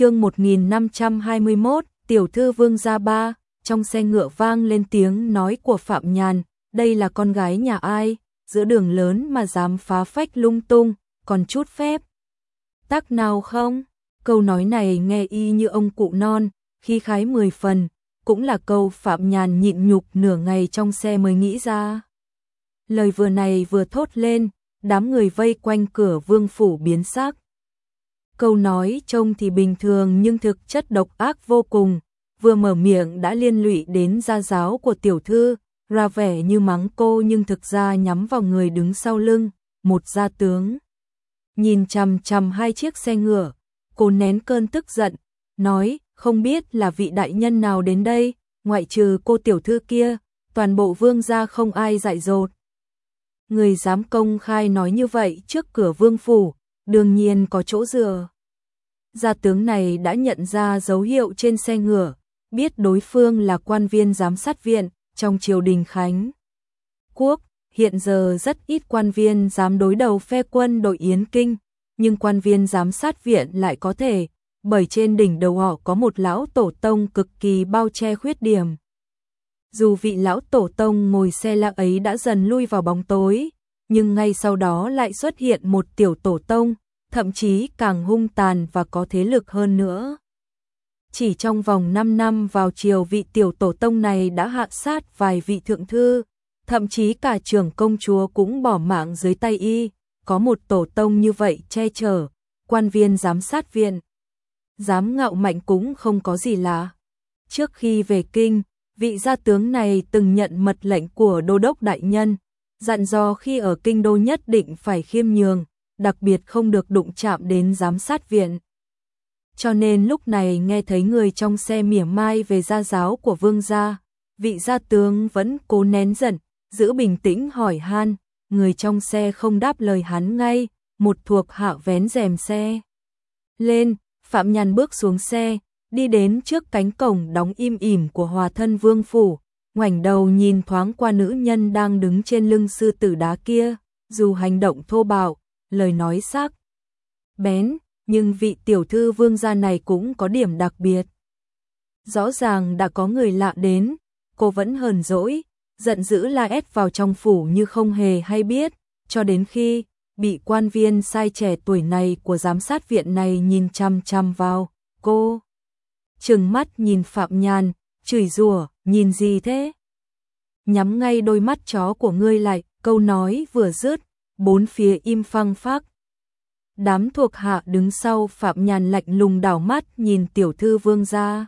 chương 1521, tiểu thư vương gia ba, trong xe ngựa vang lên tiếng nói của Phạm Nhàn, đây là con gái nhà ai, giữa đường lớn mà dám phá phách lung tung, còn chút phép. Tắc nào không? Câu nói này nghe y như ông cụ non, khi khái mười phần, cũng là câu Phạm Nhàn nhịn nhục nửa ngày trong xe mới nghĩ ra. Lời vừa này vừa thốt lên, đám người vây quanh cửa vương phủ biến sắc. Câu nói trông thì bình thường nhưng thực chất độc ác vô cùng, vừa mở miệng đã liên lụy đến gia giáo của tiểu thư, ra vẻ như mắng cô nhưng thực ra nhắm vào người đứng sau lưng, một gia tướng. Nhìn chằm chằm hai chiếc xe ngựa, cô nén cơn tức giận, nói, không biết là vị đại nhân nào đến đây, ngoại trừ cô tiểu thư kia, toàn bộ vương gia không ai dạy dột. Người dám công khai nói như vậy trước cửa vương phủ, đương nhiên có chỗ dựa. Gia tướng này đã nhận ra dấu hiệu trên xe ngựa, biết đối phương là quan viên giám sát viện trong triều đình Khánh. Quốc, hiện giờ rất ít quan viên dám đối đầu phe quân đội Yến Kinh, nhưng quan viên giám sát viện lại có thể, bởi trên đỉnh đầu họ có một lão tổ tông cực kỳ bao che khuyết điểm. Dù vị lão tổ tông ngồi xe lạ ấy đã dần lui vào bóng tối, nhưng ngay sau đó lại xuất hiện một tiểu tổ tông, thậm chí càng hung tàn và có thế lực hơn nữa. Chỉ trong vòng 5 năm vào chiều vị tiểu tổ tông này đã hạ sát vài vị thượng thư, thậm chí cả trưởng công chúa cũng bỏ mạng dưới tay y, có một tổ tông như vậy che chở, quan viên giám sát viện. Dám ngạo mạnh cũng không có gì lạ. Trước khi về kinh, vị gia tướng này từng nhận mật lệnh của đô đốc đại nhân, dặn dò khi ở kinh đô nhất định phải khiêm nhường, đặc biệt không được đụng chạm đến giám sát viện. Cho nên lúc này nghe thấy người trong xe mỉa mai về gia giáo của vương gia, vị gia tướng vẫn cố nén giận, giữ bình tĩnh hỏi han, người trong xe không đáp lời hắn ngay, một thuộc hạ vén rèm xe. Lên, Phạm Nhàn bước xuống xe, đi đến trước cánh cổng đóng im ỉm của hòa thân vương phủ, ngoảnh đầu nhìn thoáng qua nữ nhân đang đứng trên lưng sư tử đá kia, dù hành động thô bạo, lời nói sắc. Bén, nhưng vị tiểu thư vương gia này cũng có điểm đặc biệt. Rõ ràng đã có người lạ đến, cô vẫn hờn dỗi, giận dữ la ép vào trong phủ như không hề hay biết, cho đến khi bị quan viên sai trẻ tuổi này của giám sát viện này nhìn chăm chăm vào, cô. Trừng mắt nhìn Phạm Nhàn, chửi rủa, nhìn gì thế? Nhắm ngay đôi mắt chó của ngươi lại, câu nói vừa dứt, bốn phía im phăng phắc. Đám thuộc hạ đứng sau Phạm Nhàn lạnh lùng đảo mắt nhìn tiểu thư vương gia.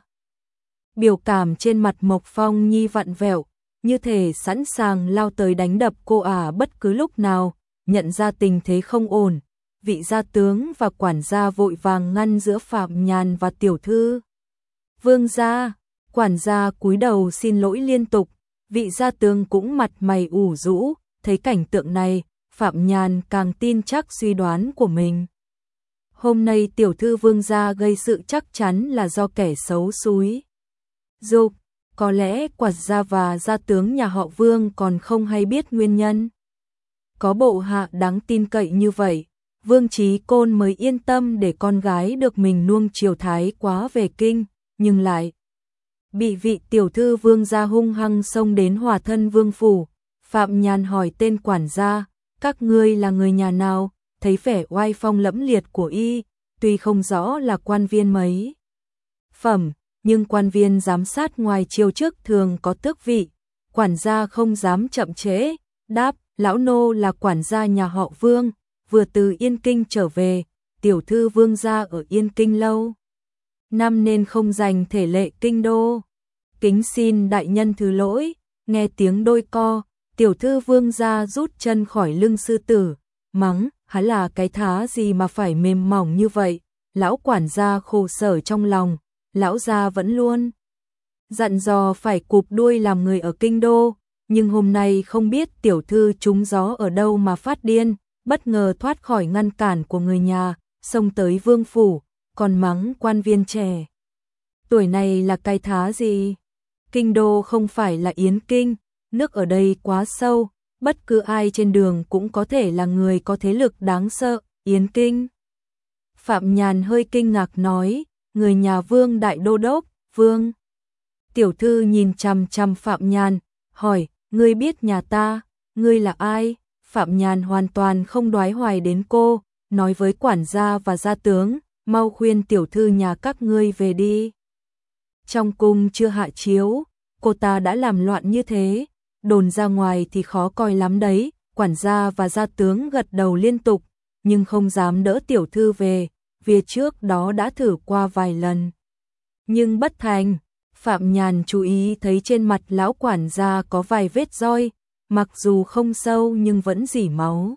Biểu cảm trên mặt Mộc Phong Nhi vặn vẹo, như thể sẵn sàng lao tới đánh đập cô ả bất cứ lúc nào, nhận ra tình thế không ổn. Vị gia tướng và quản gia vội vàng ngăn giữa Phạm Nhàn và tiểu thư. Vương gia, quản gia cúi đầu xin lỗi liên tục, vị gia tướng cũng mặt mày ủ rũ, thấy cảnh tượng này, Phạm Nhàn càng tin chắc suy đoán của mình. Hôm nay tiểu thư vương gia gây sự chắc chắn là do kẻ xấu xúi. Dục, có lẽ quạt gia và gia tướng nhà họ vương còn không hay biết nguyên nhân. Có bộ hạ đáng tin cậy như vậy, vương trí côn mới yên tâm để con gái được mình nuông chiều thái quá về kinh, nhưng lại bị vị tiểu thư vương gia hung hăng xông đến hòa thân vương phủ. Phạm Nhàn hỏi tên quản gia, các ngươi là người nhà nào, thấy vẻ oai phong lẫm liệt của y, tuy không rõ là quan viên mấy. Phẩm, nhưng quan viên giám sát ngoài chiêu trước thường có tước vị, quản gia không dám chậm chế đáp, lão nô là quản gia nhà họ Vương, vừa từ Yên Kinh trở về, tiểu thư Vương gia ở Yên Kinh lâu. Năm nên không dành thể lệ kinh đô. Kính xin đại nhân thứ lỗi, nghe tiếng đôi co, tiểu thư Vương ra rút chân khỏi lưng sư tử, mắng, hắn là cái thá gì mà phải mềm mỏng như vậy, lão quản gia khổ sở trong lòng, lão gia vẫn luôn dặn dò phải cụp đuôi làm người ở kinh đô, nhưng hôm nay không biết tiểu thư trúng gió ở đâu mà phát điên, bất ngờ thoát khỏi ngăn cản của người nhà, xông tới vương phủ, còn mắng quan viên trẻ. Tuổi này là cái thá gì? Kinh đô không phải là yến kinh, nước ở đây quá sâu, bất cứ ai trên đường cũng có thể là người có thế lực đáng sợ, Yến Kinh. Phạm Nhàn hơi kinh ngạc nói, người nhà Vương Đại Đô Đốc, Vương. Tiểu thư nhìn chằm chằm Phạm Nhàn, hỏi, ngươi biết nhà ta, ngươi là ai? Phạm Nhàn hoàn toàn không đoái hoài đến cô, nói với quản gia và gia tướng, mau khuyên tiểu thư nhà các ngươi về đi. Trong cung chưa hạ chiếu, cô ta đã làm loạn như thế, đồn ra ngoài thì khó coi lắm đấy, quản gia và gia tướng gật đầu liên tục, nhưng không dám đỡ tiểu thư về, vì trước đó đã thử qua vài lần. Nhưng bất thành, Phạm Nhàn chú ý thấy trên mặt lão quản gia có vài vết roi, mặc dù không sâu nhưng vẫn dỉ máu.